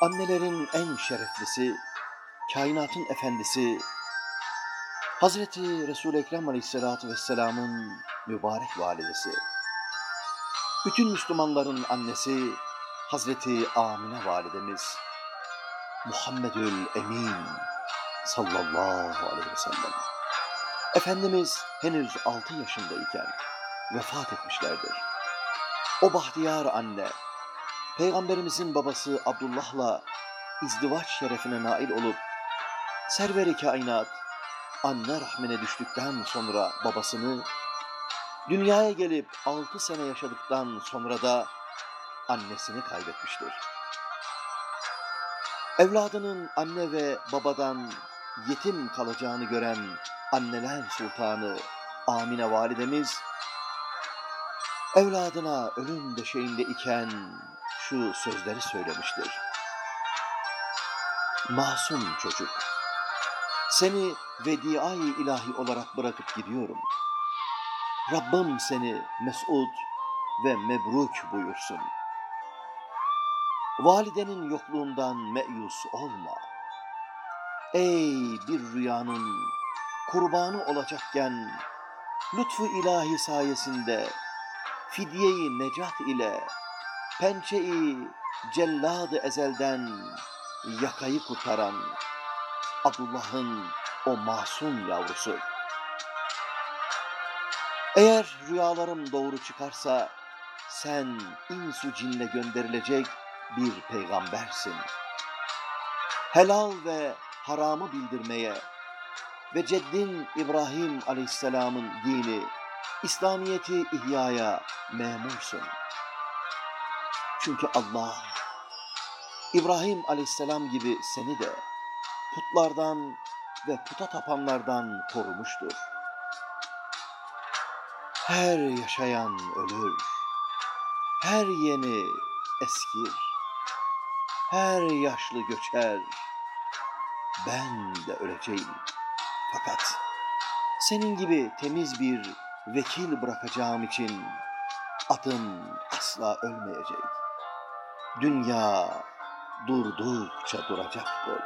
annelerin en şereflisi, kainatın efendisi, Hazreti Resul-i Ekrem Aleyhisselatü Vesselam'ın mübarek validesi, bütün Müslümanların annesi Hazreti Amine validemiz, Muhammedül Emin sallallahu aleyhi ve. Efendimiz henüz altı yaşındayken vefat etmişlerdir. O bahtiyar anne, Peygamberimizin babası Abdullah'la izdivaç şerefine nail olup, server-i kainat, anne rahmine düştükten sonra babasını, dünyaya gelip altı sene yaşadıktan sonra da annesini kaybetmiştir. Evladının anne ve babadan yetim kalacağını gören anneler sultanı Amine validemiz, evladına ölüm döşeğinde iken şu sözleri söylemiştir. Masum çocuk, seni vediai ilahi olarak bırakıp gidiyorum. Rabbim seni mesut ve mebruk buyursun. Validenin yokluğundan meyus olma. Ey bir rüyanın kurbanı olacakken lütfu ilahi sayesinde fidyeyi necat ile pençeyi cellad ezelden yakayı kurtaran Abdullah'ın o masum yavrusu. Eğer rüyalarım doğru çıkarsa sen insu cinle gönderilecek bir peygambersin. Helal ve haramı bildirmeye ve ceddin İbrahim aleyhisselamın dini, İslamiyeti ihyaya memursun. Çünkü Allah, İbrahim aleyhisselam gibi seni de putlardan ve puta tapanlardan korumuştur. Her yaşayan ölür, her yeni eskir, her yaşlı göçer, ben de öleceğim. Fakat senin gibi temiz bir vekil bırakacağım için adım asla ölmeyecek. Dünya durdukça duracaktır.